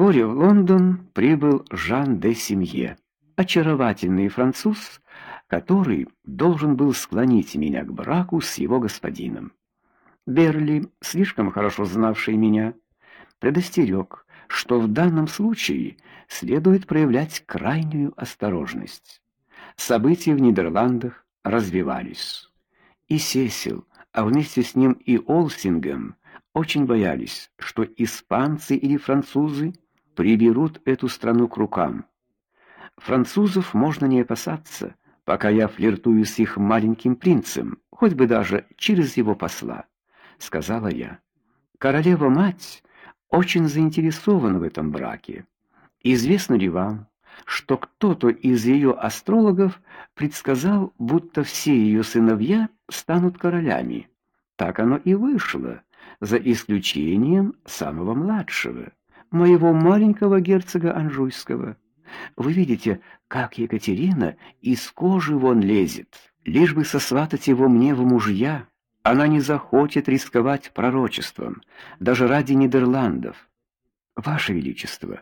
Вскоре в Лондон прибыл Жан де Семье, очаровательный француз, который должен был склонить меня к браку с его господином. Берли, слишком хорошо знавший меня, предостерег, что в данном случае следует проявлять крайнюю осторожность. События в Нидерландах развивались. И Сесил, а вместе с ним и Олсингем очень боялись, что испанцы или французы приберут эту страну к рукам. Французов можно не опасаться, пока я флиртую с их маленьким принцем, хоть бы даже через его посла, сказала я. Королева мать очень заинтересована в этом браке. Известно ли вам, что кто-то из ее астрологов предсказал, будто все ее сыновья станут королями? Так оно и вышло, за исключением самого младшего, моего маленького герцога Анжуйского. Вы видите, как Екатерина из кожи вон лезет, лишь бы сосватать его мне в мужья. Она не захочет рисковать пророчеством, даже ради Нидерландов. Ваше величество,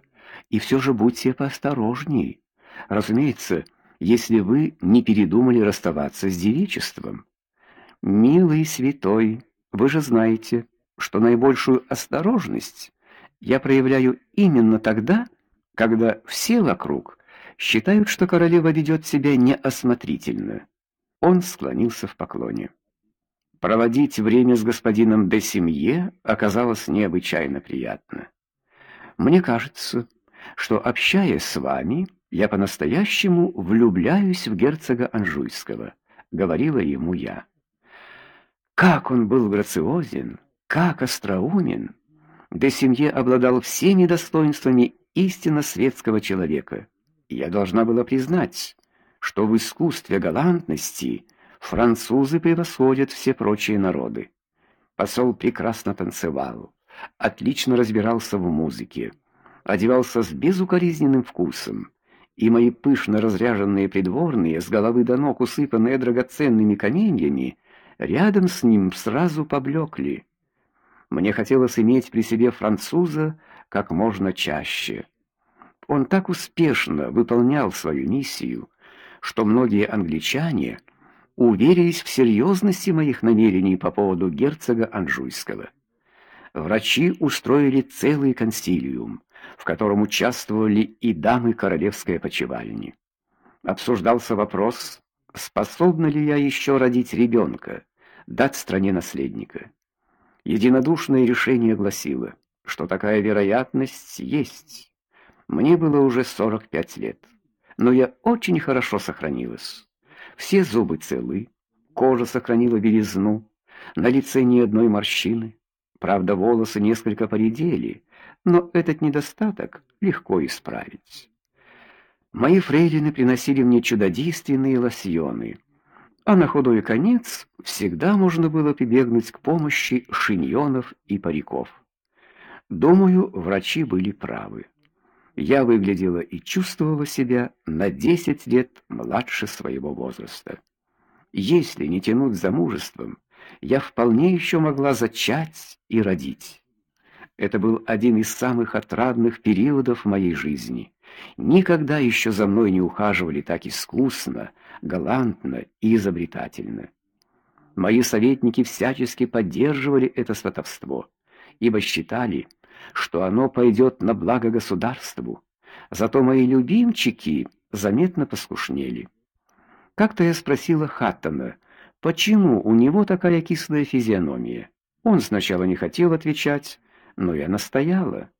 и все же будьте поосторожней. Разумеется, если вы не передумали расставаться с девичеством. Милый святой, вы же знаете, что наибольшую осторожность я проявляю именно тогда, когда все вокруг считают, что королева ведет себя неосмотрительно. Он склонился в поклоне. Проводить время с господином де Семье оказалось необычайно приятно. Мне кажется, что общаясь с вами, я по-настоящему влюбляюсь в герцога Анжуйского, говорила ему я. Как он был грациозен, как остроумен. Де Семье обладал всеми достоинствами истинно светского человека. Я должна была признать, что в искусстве галантности французы превосходят все прочие народы. Посол прекрасно танцевал, отлично разбирался в музыке, одевался с безукоризненным вкусом, и мои пышно разряженные придворные, с головы до ног усыпанные драгоценными каменьями, рядом с ним сразу поблекли. Мне хотелось иметь при себе француза как можно чаще. Он так успешно выполнял свою миссию, что многие англичане уверились в серьезности моих намерений по поводу герцога Анжуйского. Врачи устроили целый консилиум, в котором участвовали и дамы королевской опочивальни. Обсуждался вопрос, способна ли я еще родить ребенка, дать стране наследника. Единодушное решение гласило, что такая вероятность есть. Мне было уже 45 лет, но я очень хорошо сохранилась. Все зубы целы, кожа сохранила белизну, на лице ни одной морщины. Правда, волосы несколько поредели, но этот недостаток легко исправить. Мои фрейлины приносили мне чудодейственные лосьоны а на худой конец всегда можно было прибегнуть к помощи шиньонов и париков. Думаю, врачи были правы. Я выглядела и чувствовала себя на 10 лет младше своего возраста. Если не тянуть за мужеством, я вполне еще могла зачать и родить. Это был один из самых отрадных периодов моей жизни. Никогда еще за мной не ухаживали так искусно, галантно и изобретательно. Мои советники всячески поддерживали это сватовство, ибо считали, что оно пойдет на благо государству. Зато мои любимчики заметно поскушнели. Как-то я спросила Хаттона, почему у него такая кислая физиономия. Он сначала не хотел отвечать, но я настояла.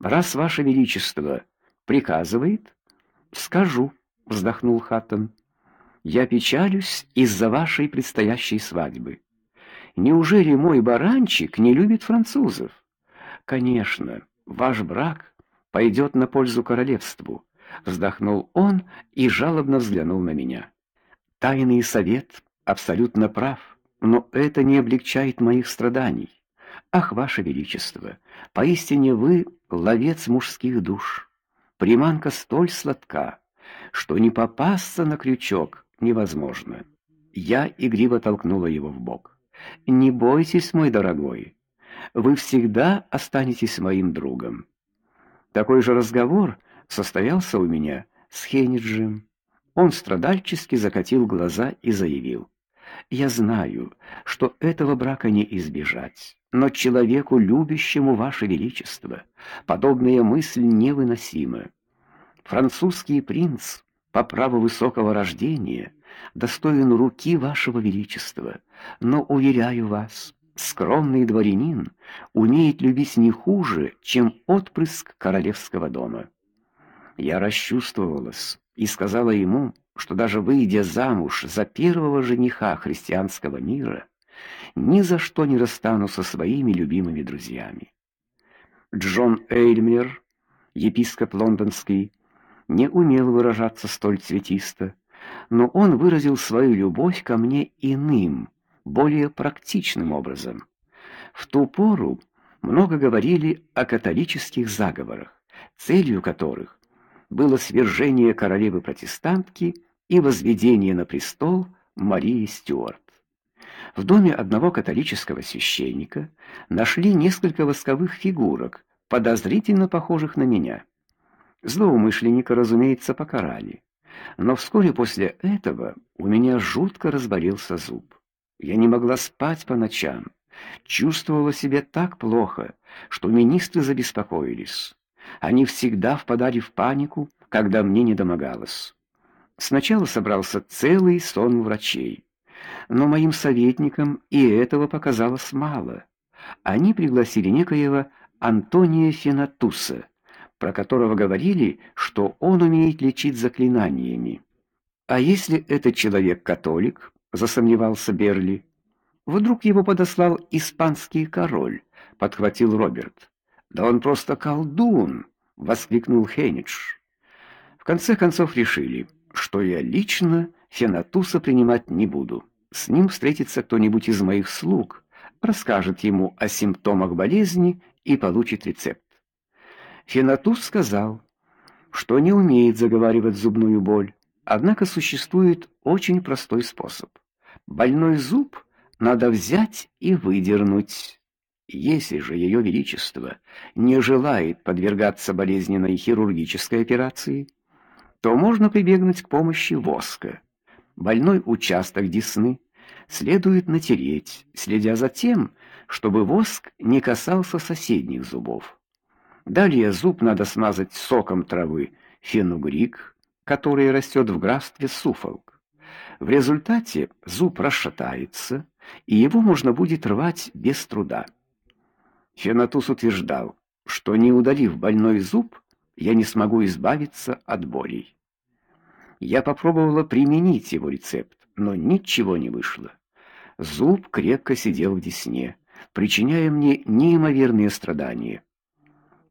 Раз ваше величество приказывает, скажу, вздохнул Хаттон. Я печалюсь из-за вашей предстоящей свадьбы. Неужели мой баранчик не любит французов? Конечно, ваш брак пойдет на пользу королевству, вздохнул он и жалобно взглянул на меня. Тайный совет абсолютно прав, но это не облегчает моих страданий. Ах, ваше величество, поистине вы ловец мужских душ. Приманка столь сладка, что не попасться на крючок невозможно. Я игриво толкнула его в бок. Не бойтесь, мой дорогой. Вы всегда останетесь моим другом. Такой же разговор состоялся у меня с Хениджем. Он страдальчески закатил глаза и заявил: "Я знаю, что этого брака не избежать, но человеку, любящему ваше величество, подобная мысль невыносима. Французский принц по праву высокого рождения достоин руки вашего величества, но уверяю вас, скромный дворянин умеет любить не хуже, чем отпрыск королевского дома. Я расчувствовалась и сказала ему, что даже выйдя замуж за первого жениха христианского мира, ни за что не расстанусь со своими любимыми друзьями. Джон Эйльмер, епископ лондонский, не умел выражаться столь цветисто, но он выразил свою любовь ко мне иным, более практичным образом. В ту пору много говорили о католических заговорах, целью которых было свержение королевы-протестантки и возведение на престол Марии Стюарт. В доме одного католического священника нашли несколько восковых фигурок, подозрительно похожих на меня. Злоумышленника, разумеется, покарали. Но вскоре после этого у меня жутко разболелся зуб. Я не могла спать по ночам. Чувствовала себя так плохо, что министры забеспокоились. Они всегда впадали в панику, когда мне не домогалось. Сначала собрался целый сон врачей. Но моим советникам и этого показалось мало. Они пригласили некоего Антония Фенатуса, про которого говорили, что он умеет лечить заклинаниями. А если этот человек католик, засомневался Берли. Вдруг его подослал испанский король, подхватил Роберт. Да он просто колдун, воскликнул Хенидж. В конце концов решили, что я лично Фенатуса принимать не буду. С ним встретится кто-нибудь из моих слуг, расскажет ему о симптомах болезни и получит рецепт. Фенатус сказал, что не умеет заговаривать зубную боль, однако существует очень простой способ. Больной зуб надо взять и выдернуть. Если же ее величество не желает подвергаться болезненной хирургической операции, то можно прибегнуть к помощи воска. Больной участок десны следует натереть, следя за тем, чтобы воск не касался соседних зубов. Далее зуб надо смазать соком травы фенугрик, который растет в графстве Суфолк. В результате зуб расшатается, и его можно будет рвать без труда. Фенатус утверждал, что не удалив больной зуб, я не смогу избавиться от болей. Я попробовала применить его рецепт, но ничего не вышло. Зуб крепко сидел в десне, причиняя мне неимоверные страдания.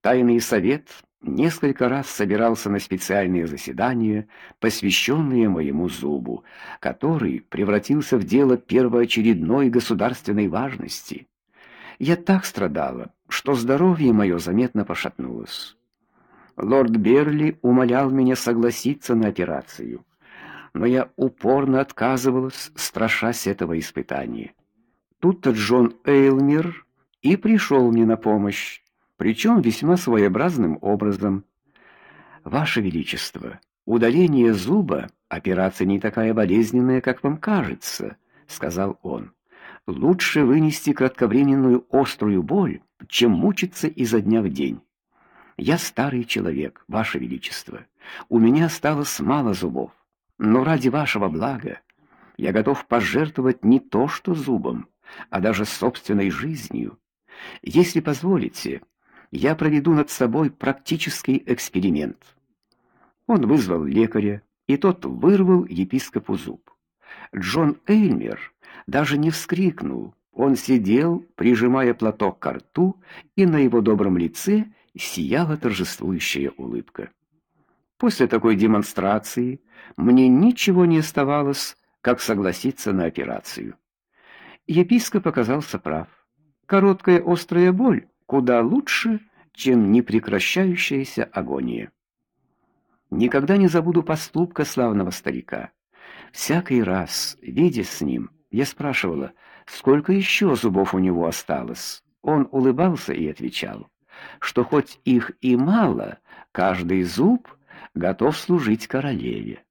Тайный совет несколько раз собирался на специальные заседания, посвященные моему зубу, который превратился в дело первоочередной государственной важности. Я так страдала, что здоровье мое заметно пошатнулось. Лорд Берли умолял меня согласиться на операцию, но я упорно отказывалась, страшась этого испытания. Тут-то Джон Эйлмер и пришел мне на помощь причем весьма своеобразным образом. Ваше величество, удаление зуба операция не такая болезненная, как вам кажется, сказал он. Лучше вынести кратковременную острую боль, чем мучиться изо дня в день. Я старый человек, ваше величество. У меня осталось мало зубов, но ради вашего блага я готов пожертвовать не то что зубом, а даже собственной жизнью. Если позволите, я проведу над собой практический эксперимент. Он вызвал лекаря, и тот вырвал епископу зуб. Джон Эйлмер даже не вскрикнул. Он сидел, прижимая платок к рту, и на его добром лице сияла торжествующая улыбка. После такой демонстрации мне ничего не оставалось, как согласиться на операцию. Епископ оказался прав. Короткая острая боль куда лучше, чем непрекращающаяся агония. Никогда не забуду поступка славного старика. Всякий раз, видя с ним, я спрашивала, сколько еще зубов у него осталось. Он улыбался и отвечал, что хоть их и мало, Каждый зуб готов служить королеве.